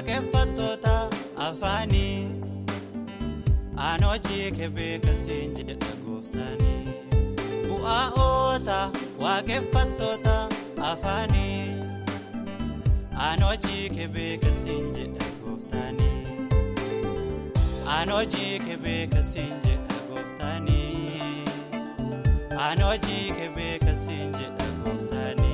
waaqeffattoota afaanii aanoochi jedha gooftaanii bu'aa'oota waaqeffattoota afaanii aanoochi kebeekasiin jedha gooftaanii aanoochi kebeekasiin jedha gooftaanii aanoochi kebeekasiin jedha gooftaanii.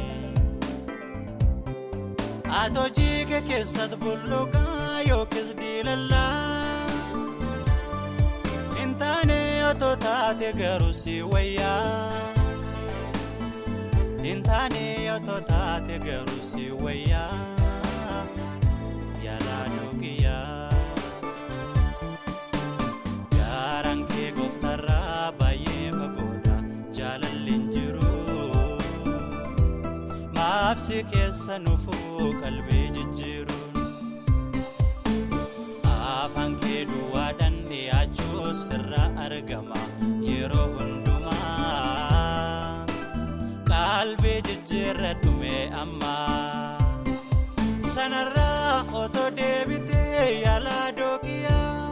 Atoo jige keessatti bulluugaa yookiis diilallaa hin taane otoo taate garuu si wayyaa hin taane otoo wayyaa. sanuufuu kee jijjiiruun afaan keeduu dhiyaachuu sirraa argama yeroo hundumaa qalbee jijjiirra dhume amma sanarraa otoo deebitee yaalaa dookiyaa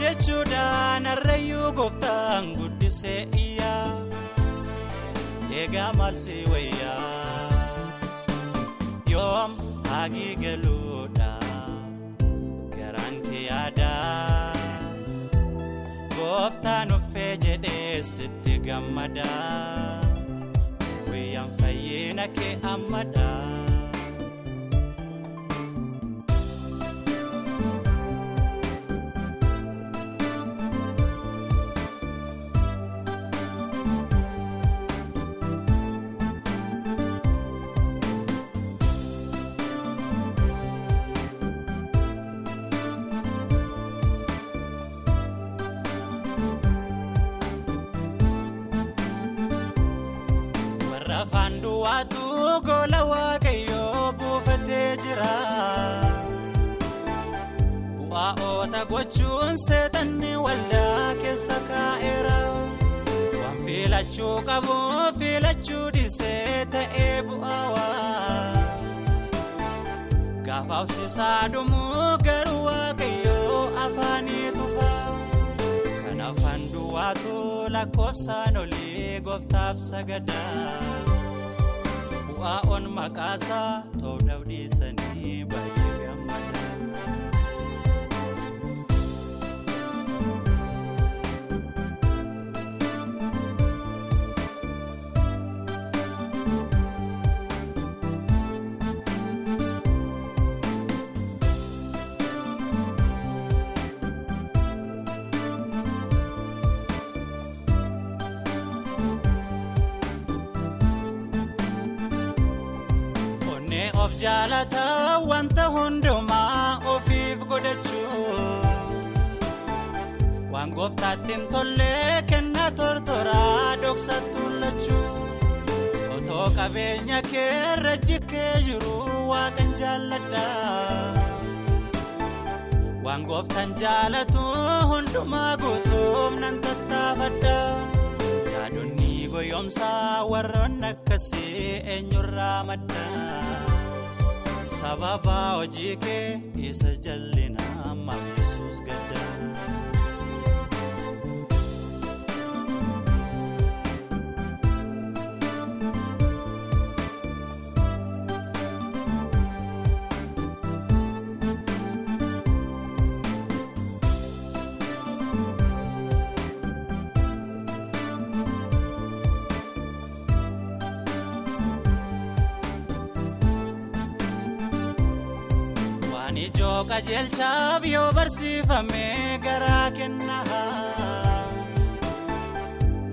jechuudhaan arrayyuu gooftaan guddisee iyyaa eegaa maalsii wayyaa. Waaqii galoodha garaan kee yaada gooftaan uffee jedhee sitti gammada wayyaan fayyina kee ammadha. afaan duwwaatu gola waaqayyo buufatee jira. Bu'aa oota gochuun seetanni waldaa keessa kaa'eera. Waan filachuu qabu filachuu dhiisee ta'ee bu'aawaa. Gaafa hubsisaa dumuu garuu waaqayyoo afaanii tufa. afaan duwaatu lakkoofsaan oli gooftaaf sagadaa. bu'aa on maqaasaa ta'uu dhabdhiisanii baay'ee. of jaalata wanta hundumaa ofiif godhachuu waan gooftaatti tollee tolle kenna tortoraa dhoksattuu lachuu otoo qabeenya keerra kee jiru waaqan jaalladha waan gooftaan jaalatu hundumaa guutuuf nan tattaafadha yaadonni goyoomsaa warroon akkasii eenyurraa madda. sababa hojii kee isa jalli. Ijoo qajeelchaaf yoo barsiifame garaa kenna.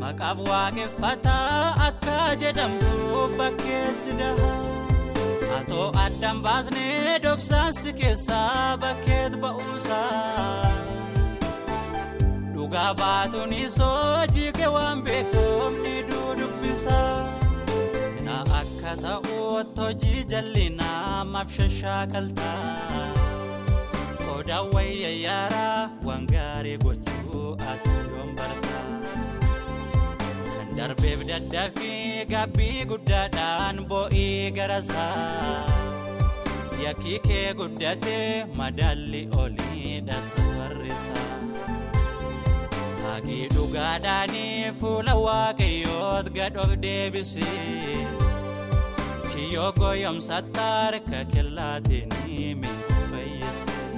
Maqaaf waaqeffataa akka jedhamtu bakkeessi daha. Atoo addaan baasnee dhoksaansi keessaa bakkeet ba'uusa. Dhugaa baatuun isoo jigee waan beekuuf ni dudubbisa. Seenaa akka ta'u hojii jijallinaa maaf kaltaa. Soodaan wayya waan gaarii gochuu ati yoon barata. Kan darbeef daddaafii gabbii guddaadhaan boo'ii garasaa. Yakkii kee guddatee madaalli olii dhasaarrisaa. Haaqii dhugaadhaanii fuula waaqayyoot gad of deebisee. Kiyyoo goyoomsa harka kellaatiin miidhagfayyeesse.